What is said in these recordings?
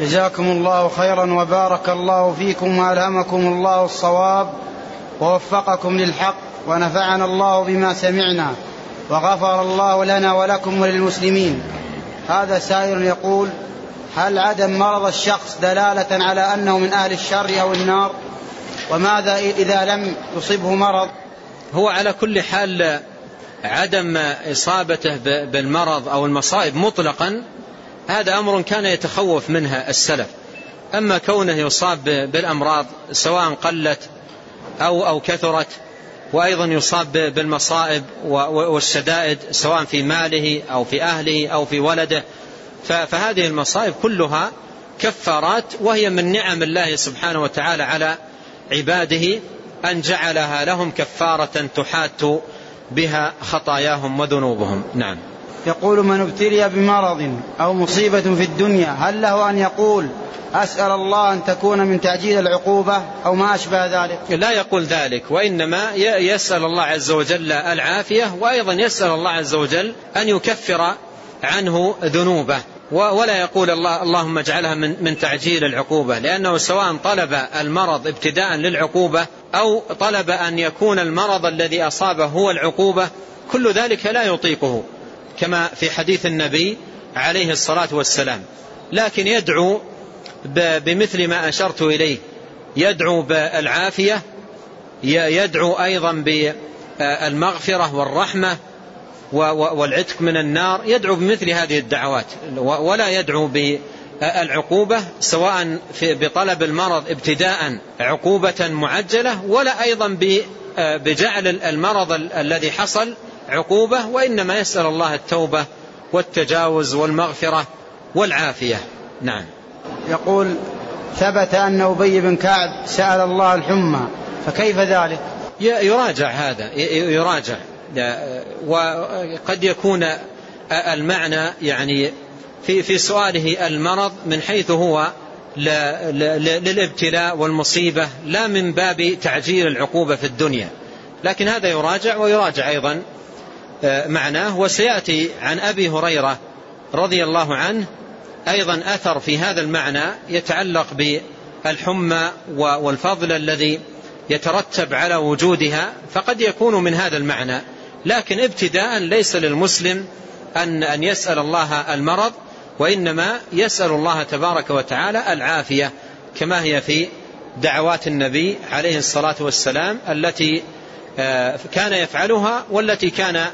جزاكم الله خيرا وبارك الله فيكم وألهمكم الله الصواب ووفقكم للحق ونفعنا الله بما سمعنا وغفر الله لنا ولكم وللمسلمين. هذا سائر يقول هل عدم مرض الشخص دلالة على أنه من أهل الشر أو النار؟ وماذا إذا لم يصبه مرض؟ هو على كل حال عدم إصابته بالمرض أو المصائب مطلقا هذا أمر كان يتخوف منها السلف. أما كونه يصاب بالأمراض سواء قلت أو, أو كثرت وأيضا يصاب بالمصائب والشدائد سواء في ماله أو في أهله أو في ولده. فهذه المصائب كلها كفارات وهي من نعم الله سبحانه وتعالى على عباده أن جعلها لهم كفارة تحات بها خطاياهم وذنوبهم. نعم. يقول من ابتلي بمرض أو مصيبة في الدنيا هل له أن يقول أسأل الله أن تكون من تعجيل العقوبة أو ما أشبه ذلك؟ لا يقول ذلك وإنما يسأل الله عز وجل العافية وأيضا يسأل الله عز وجل أن يكفر عنه ذنوبه ولا يقول الله اللهم اجعلها من, من تعجيل العقوبة لأنه سواء طلب المرض ابتداء للعقوبة أو طلب أن يكون المرض الذي أصابه هو العقوبة كل ذلك لا يطيقه. كما في حديث النبي عليه الصلاة والسلام. لكن يدعو بمثل ما أشرت إليه. يدعو بالعافية يدعو أيضا بالمغفرة والرحمة والعتق من النار. يدعو بمثل هذه الدعوات. ولا يدعو بالعقوبة سواء بطلب المرض ابتداء عقوبة معجلة ولا أيضا بجعل المرض الذي حصل عقوبة وإنما يسأل الله التوبة والتجاوز والمغفرة والعافية. نعم. يقول ثبت أن أبي بن كعب سأل الله الحمى فكيف ذلك؟ يراجع هذا يراجع. وقد يكون المعنى يعني في في سؤاله المرض من حيث هو للابتلاء والمصيبة لا من باب تعجيل العقوبة في الدنيا. لكن هذا يراجع ويراجع أيضا معناه وسيأتي عن أبي هريرة رضي الله عنه أيضا أثر في هذا المعنى يتعلق بالحمى والفضل الذي يترتب على وجودها فقد يكون من هذا المعنى. لكن ابتداء ليس للمسلم أن, أن يسأل الله المرض وإنما يسأل الله تبارك وتعالى العافية كما هي في دعوات النبي عليه الصلاة والسلام التي آه، كان يفعلها والتي كان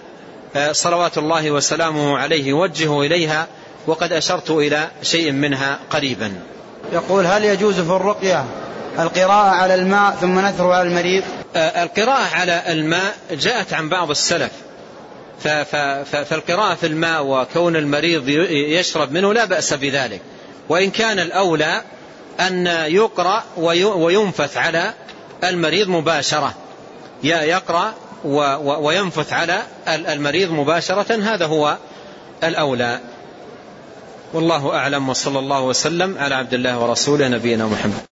صلوات الله وسلامه عليه يوجه إليها وقد أشرت إلى شيء منها قريبا. يقول هل يجوز في الرقية القراءة على الماء ثم نثر على المريض؟ آه، القراءة على الماء جاءت عن بعض السلف. فالقراءة في الماء وكون المريض يشرب منه لا بأس بذلك. وإن كان الأولى أن يقرأ وينفث على المريض مباشرة. يقرأ وينفث على المريض مباشرة هذا هو الأولى. والله أعلم وصلى الله وسلم على عبد الله ورسوله نبينا محمد.